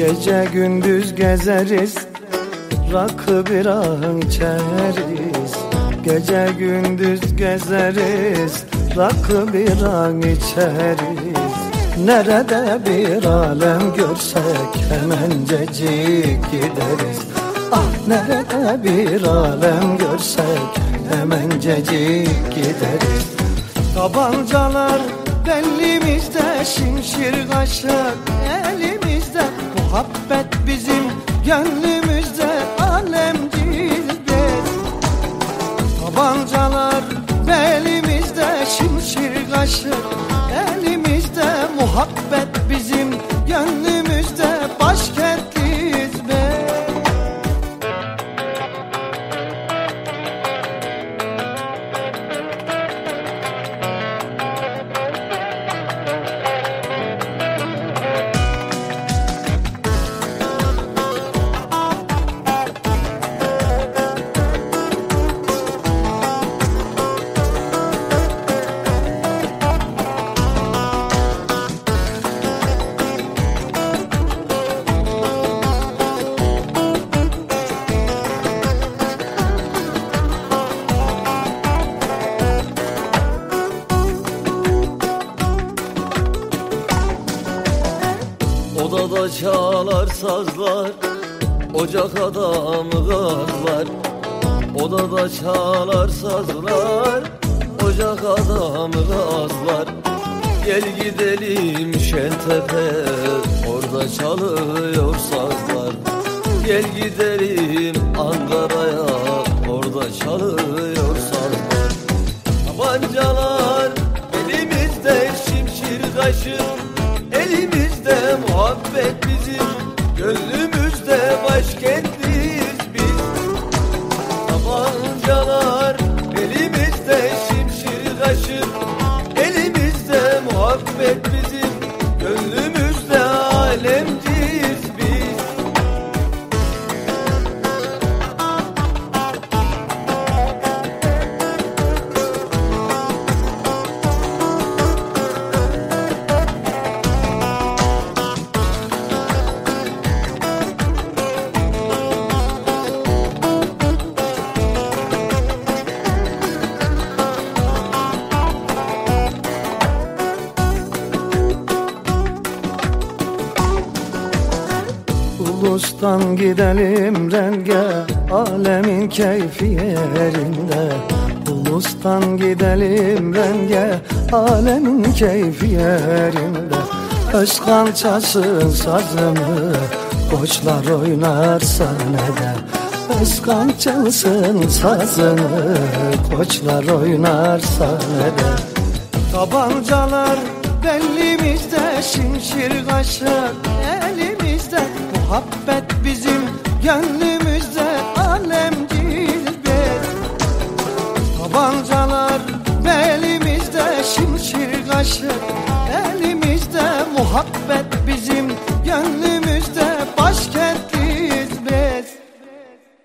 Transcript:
Gece gündüz gezeriz Rakı bir ahın içeriz. Gece gündüz gezeriz Rakı bir an içeriz. Nerede bir alem görsek Hemencecik gideriz. Ah nerede bir alem görsek Hemencecik gideriz. Tabancalar belimizde Şimşir kaşık Muhabbet bizim gönlümüzde Alemciz biz Tabancalar belimizde Şimşir kaşık elimizde Muhabbet bizim gönlümüzde Odada çalar sazlar Ocak adamı gazlar. Odada çalar sazlar Ocak adamı gazlar. Gel gidelim Şentepe Orada çalıyor sazlar. Gel gidelim Ankara'ya Ulustan gidelim renge Alemin keyfi yerinde. Ulustan gidelim renge Alemin keyfi yerinde. Özkan çalsın sazını Koçlar oynarsa ne de Özkan çalsın sazını Koçlar oynarsa ne de Tabancalar belimizde Şimşir elimizde Muhabbet bizim gönlümüzde alemdir bez Tabancalar belimizde şimşir kaşı Elimizde muhabbet bizim gönlümüzde başkent